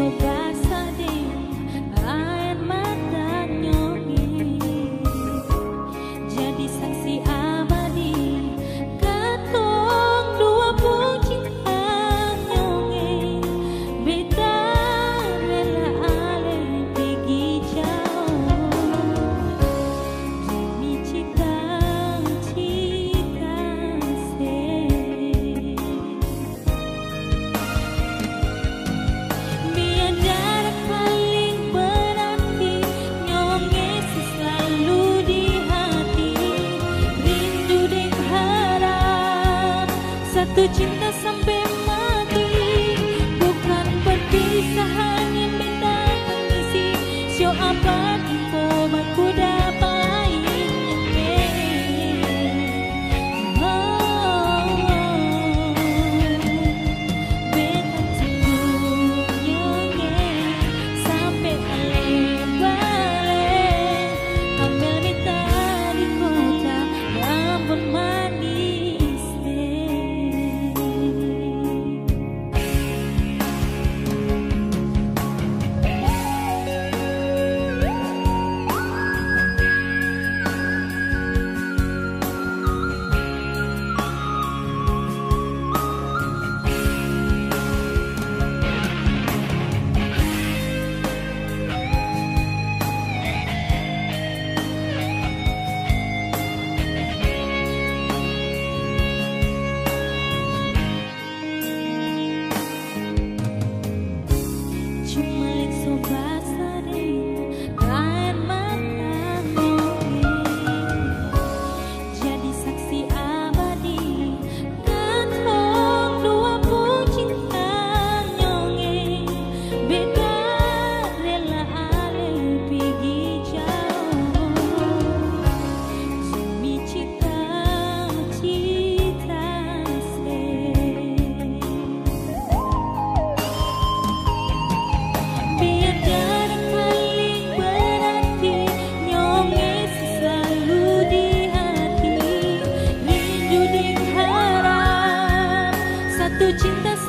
socar.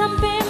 sampai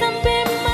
sampai